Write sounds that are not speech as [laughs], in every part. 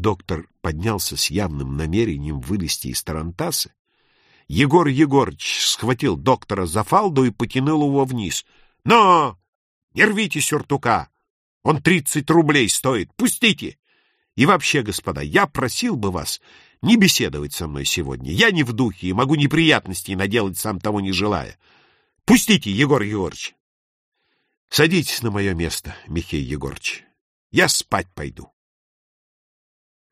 Доктор поднялся с явным намерением вылезти из тарантаса. Егор Егорыч схватил доктора за фалду и потянул его вниз. — Но! Не рвите сюртука! Он тридцать рублей стоит! Пустите! И вообще, господа, я просил бы вас не беседовать со мной сегодня. Я не в духе и могу неприятностей наделать, сам того не желая. Пустите, Егор Егорыч. Садитесь на мое место, Михей Егорыч. Я спать пойду.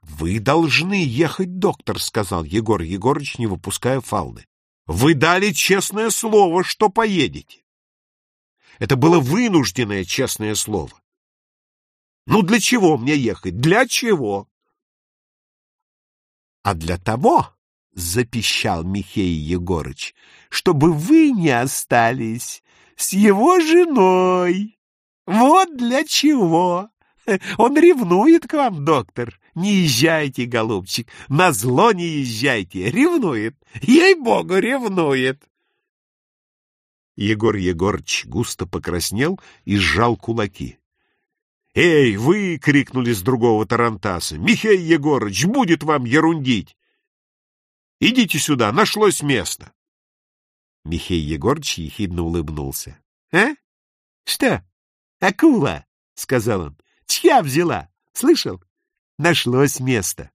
Вы должны ехать, доктор, сказал Егор Егорыч, не выпуская фалды. Вы дали честное слово, что поедете. Это было вынужденное честное слово. Ну для чего мне ехать? Для чего? А для того, — запищал Михей Егорыч, — чтобы вы не остались с его женой. Вот для чего. [laughs] Он ревнует к вам, доктор. Не езжайте, голубчик, на зло не езжайте. Ревнует. Ей-богу, ревнует. Егор Егорыч густо покраснел и сжал кулаки. «Эй, вы!» — крикнули с другого тарантаса. «Михей Егорыч, будет вам ерундить! Идите сюда, нашлось место!» Михей Егорыч ехидно улыбнулся. «А? Что? Акула!» — сказал он. «Чья взяла? Слышал? Нашлось место.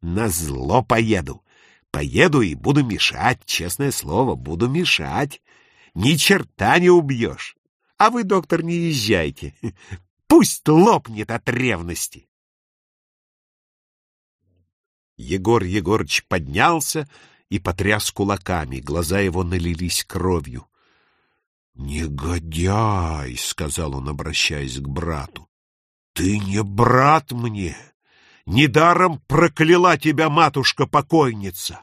На зло поеду. Поеду и буду мешать, честное слово, буду мешать. Ни черта не убьешь. А вы, доктор, не езжайте. [laughs] Пусть лопнет от ревности. Егор Егорыч поднялся и потряс кулаками, глаза его налились кровью. «Негодяй!» — сказал он, обращаясь к брату. «Ты не брат мне! Недаром прокляла тебя матушка-покойница!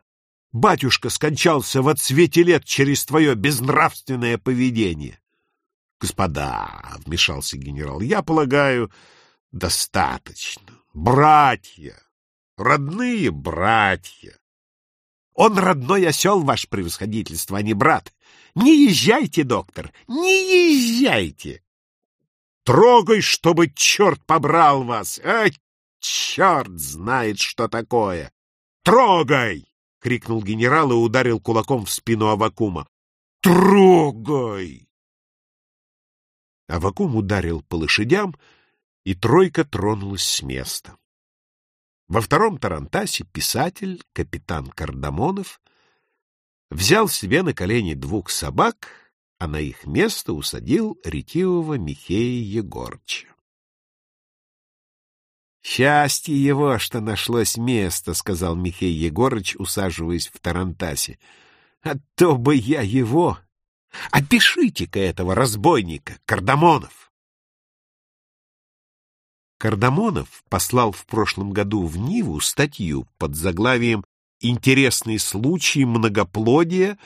Батюшка скончался в отсвете лет через твое безнравственное поведение!» «Господа!» — вмешался генерал. «Я полагаю, достаточно. Братья! Родные братья!» Он родной осел, ваше превосходительство, а не брат. Не езжайте, доктор, не езжайте. Трогай, чтобы черт побрал вас. А, черт знает, что такое. Трогай! — крикнул генерал и ударил кулаком в спину Авакума. Трогай! Авакум ударил по лошадям, и тройка тронулась с места. Во втором тарантасе писатель, капитан Кардамонов, взял себе на колени двух собак, а на их место усадил ретивого Михея Егорча. «Счастье его, что нашлось место», — сказал Михей Егорыч, усаживаясь в тарантасе. «А то бы я его! Опишите-ка этого разбойника, Кардамонов!» Кардамонов послал в прошлом году в Ниву статью под заглавием «Интересный случай многоплодия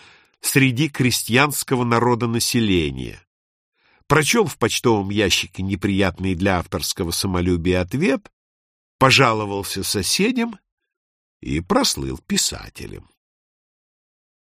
среди крестьянского народонаселения». Прочел в почтовом ящике неприятный для авторского самолюбия ответ, пожаловался соседям и прослыл писателем.